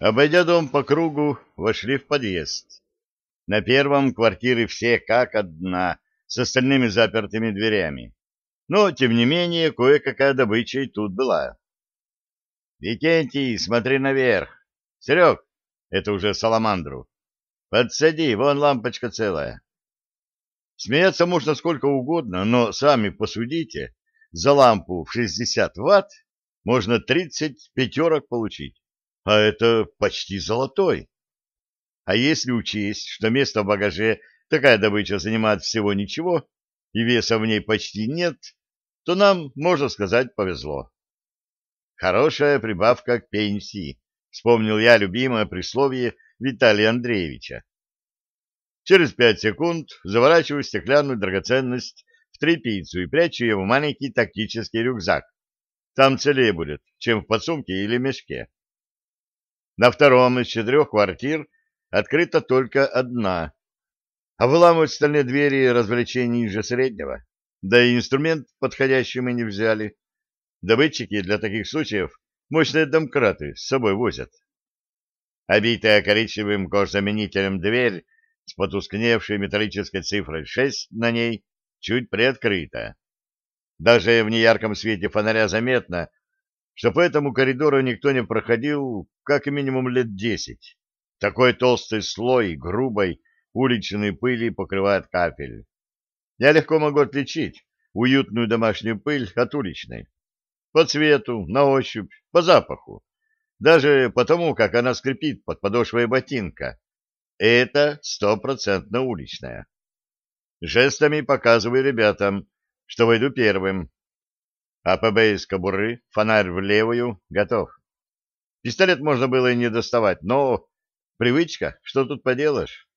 Обойдя дом по кругу, вошли в подъезд. На первом квартиры все как одна, с остальными запертыми дверями. Но, тем не менее, кое-какая добыча и тут была. «Викентий, смотри наверх! Серег!» — это уже Саламандру. «Подсади, вон лампочка целая». Смеяться можно сколько угодно, но сами посудите, за лампу в 60 ватт можно 30 пятерок получить а это почти золотой. А если учесть, что место в багаже такая добыча занимает всего ничего, и веса в ней почти нет, то нам, можно сказать, повезло. Хорошая прибавка к пенсии, вспомнил я любимое присловие Виталия Андреевича. Через пять секунд заворачиваю стеклянную драгоценность в тряпицу и прячу ее в маленький тактический рюкзак. Там целее будет, чем в подсумке или мешке. На втором из четырех квартир открыта только одна, а выламывать стальные двери развлечений ниже среднего. Да и инструмент подходящий мы не взяли. Добытчики для таких случаев мощные домкраты с собой возят. Обитая коричневым кожзаменителем дверь с потускневшей металлической цифрой 6 на ней чуть приоткрыта. Даже в неярком свете фонаря заметно, что по этому коридору никто не проходил как минимум лет десять. Такой толстый слой грубой уличной пыли покрывает капель. Я легко могу отличить уютную домашнюю пыль от уличной. По цвету, на ощупь, по запаху. Даже потому, как она скрипит под подошвой ботинка. Это стопроцентно уличная. Жестами показываю ребятам, что войду первым, АПБ из кобуры, фонарь в левую, готов. Пистолет можно было и не доставать, но привычка, что тут поделаешь?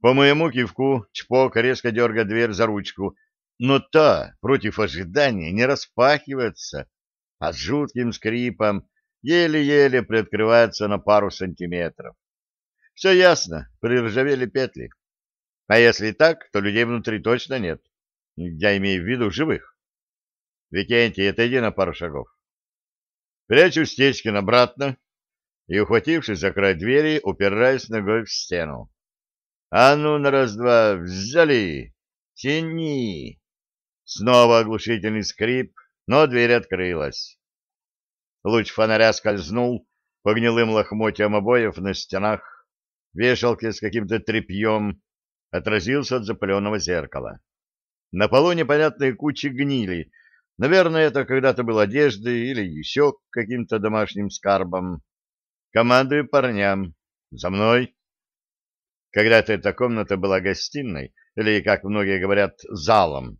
По моему кивку Чпок резко дергает дверь за ручку, но та, против ожидания, не распахивается, а с жутким скрипом еле-еле приоткрывается на пару сантиметров. Все ясно, приржавели петли. А если так, то людей внутри точно нет. Я имею в виду живых. Викентий, отойди на пару шагов. Прячу Стечкин обратно и, ухватившись за край двери, упираясь ногой в стену. А ну, на раз-два, взяли! Тяни! Снова оглушительный скрип, но дверь открылась. Луч фонаря скользнул по гнилым лохмотьям обоев на стенах, вешалке с каким-то тряпьем, отразился от запаленного зеркала. На полу непонятные кучи гнили, Наверное, это когда-то был одеждой или еще каким-то домашним скарбом. Командую парням. За мной. Когда-то эта комната была гостиной, или, как многие говорят, залом.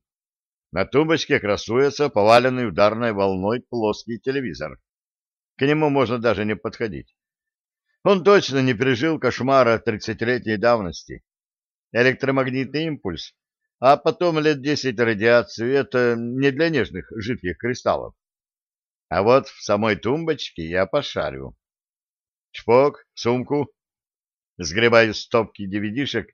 На тумбочке красуется поваленный ударной волной плоский телевизор. К нему можно даже не подходить. Он точно не пережил кошмара тридцатилетней давности. Электромагнитный импульс а потом лет десять радиацию — это не для нежных жидких кристаллов. А вот в самой тумбочке я пошарю. Чпок, сумку. Сгребаю стопки DVD-шек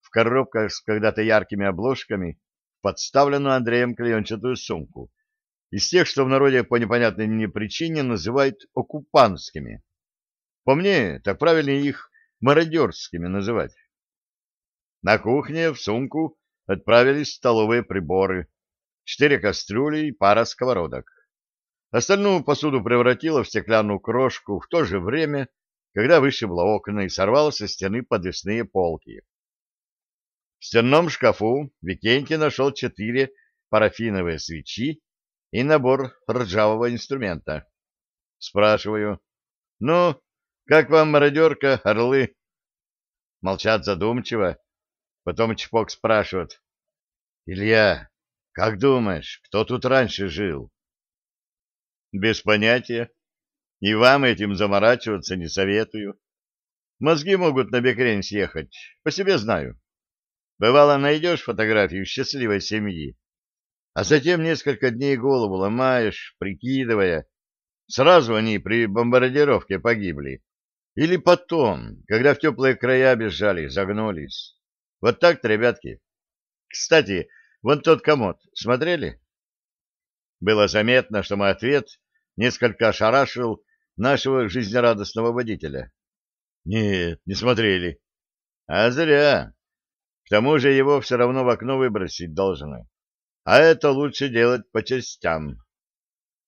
в коробках с когда-то яркими обложками подставленную Андреем клеенчатую сумку. Из тех, что в народе по непонятной мне причине называют оккупантскими. По мне, так правильнее их мародерскими называть. На кухне в сумку отправились столовые приборы, четыре кастрюли и пара сковородок. Остальную посуду превратила в стеклянную крошку в то же время, когда вышибла окна и сорвала со стены подвесные полки. В стенном шкафу Викентий нашел четыре парафиновые свечи и набор ржавого инструмента. Спрашиваю, ну, как вам мародерка, орлы? Молчат задумчиво, Потом Чпок спрашивает. — Илья, как думаешь, кто тут раньше жил? — Без понятия. И вам этим заморачиваться не советую. Мозги могут на бекрень съехать, по себе знаю. Бывало, найдешь фотографию счастливой семьи, а затем несколько дней голову ломаешь, прикидывая, сразу они при бомбардировке погибли. Или потом, когда в теплые края бежали, загнулись. Вот так-то, ребятки. Кстати, вон тот комод, смотрели? Было заметно, что мой ответ несколько ошарашил нашего жизнерадостного водителя? Нет, не смотрели. А зря. К тому же его все равно в окно выбросить должны. А это лучше делать по частям.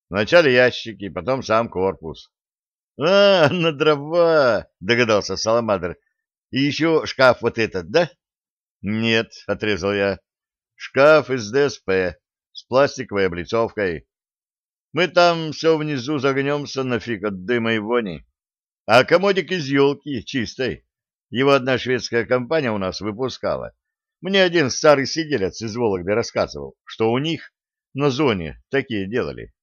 Вначале ящики, потом сам корпус. — А, на дрова! — догадался Саламандр. — И еще шкаф вот этот, да? — Нет, — отрезал я. — Шкаф из ДСП с пластиковой облицовкой. Мы там все внизу загнемся нафиг от дыма и вони. А комодик из елки чистой. Его одна шведская компания у нас выпускала. Мне один старый сиделец из Вологды рассказывал, что у них на зоне такие делали.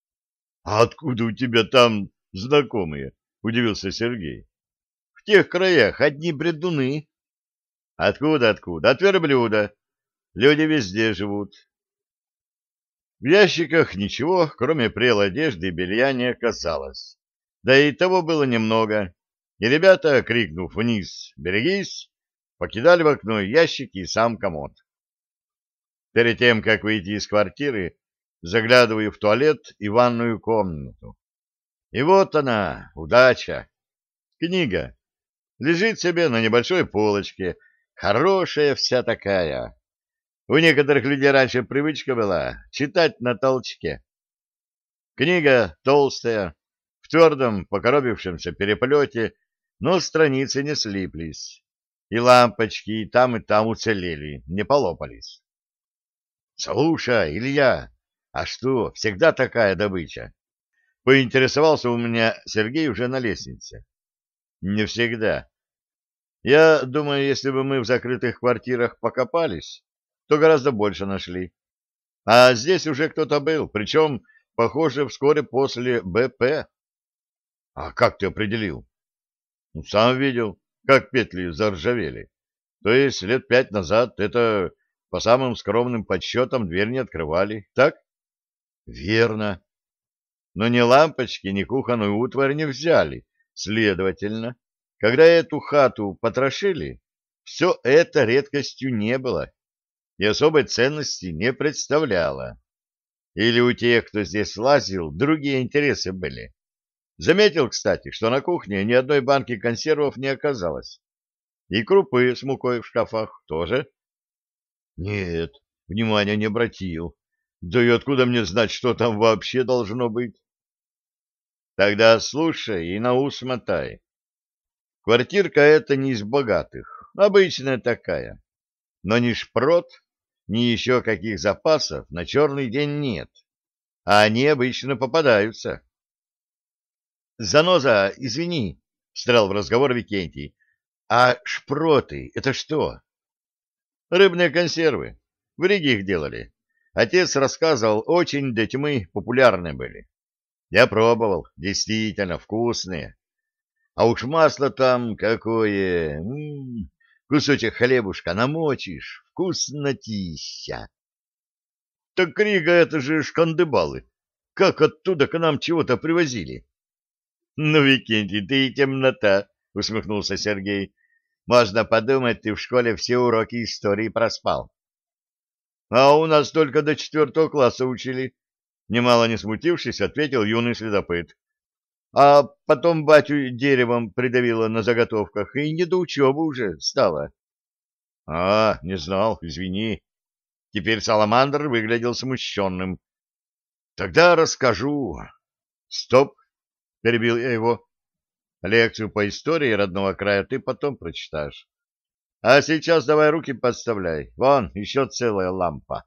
— А откуда у тебя там знакомые? — удивился Сергей. — В тех краях одни бредуны. — Откуда, откуда? От верблюда. Люди везде живут. В ящиках ничего, кроме прелой одежды и белья, не оказалось. Да и того было немного. И ребята, крикнув вниз «Берегись!», покидали в окно ящики и сам комод. Перед тем, как выйти из квартиры, заглядываю в туалет и ванную комнату. И вот она, удача. Книга. Лежит себе на небольшой полочке, хорошая вся такая. У некоторых людей раньше привычка была читать на толчке. Книга толстая, в твердом, покоробившемся переплете, но страницы не слиплись, и лампочки и там, и там уцелели, не полопались. «Слушай, Илья, а что, всегда такая добыча?» Поинтересовался у меня Сергей уже на лестнице. «Не всегда. Я думаю, если бы мы в закрытых квартирах покопались, то гораздо больше нашли. А здесь уже кто-то был, причем, похоже, вскоре после БП. А как ты определил? Ну, сам видел, как петли заржавели. То есть лет пять назад это, по самым скромным подсчетам, дверь не открывали, так? Верно. Но ни лампочки, ни кухонную утварь не взяли. Следовательно, когда эту хату потрошили, все это редкостью не было и особой ценности не представляла. Или у тех, кто здесь лазил, другие интересы были. Заметил, кстати, что на кухне ни одной банки консервов не оказалось. И крупы с мукой в шкафах тоже. Нет, внимания не обратил. Да и откуда мне знать, что там вообще должно быть? Тогда слушай и на ус мотай. Квартирка эта не из богатых, обычная такая. Но ни шпрот, ни еще каких запасов на черный день нет, а они обычно попадаются. «Заноза, извини», — встрял в разговор Викентий, — «а шпроты — это что?» «Рыбные консервы. В Риге их делали. Отец рассказывал, очень до тьмы популярные были. Я пробовал, действительно вкусные. А уж масло там какое! М -м -м, кусочек хлебушка намочишь, вкуснотища. Так Рига — это же шкандыбалы. Как оттуда к нам чего-то привозили? Ну, Викентий, ты и темнота, — усмехнулся Сергей. Можно подумать, ты в школе все уроки истории проспал. А у нас только до четвертого класса учили. Немало не смутившись, ответил юный следопыт. А потом батю деревом придавило на заготовках, и не до учебы уже стало. — А, не знал, извини. Теперь Саламандр выглядел смущенным. — Тогда расскажу. — Стоп, — перебил я его. — Лекцию по истории родного края ты потом прочитаешь. А сейчас давай руки подставляй. Вон, еще целая лампа.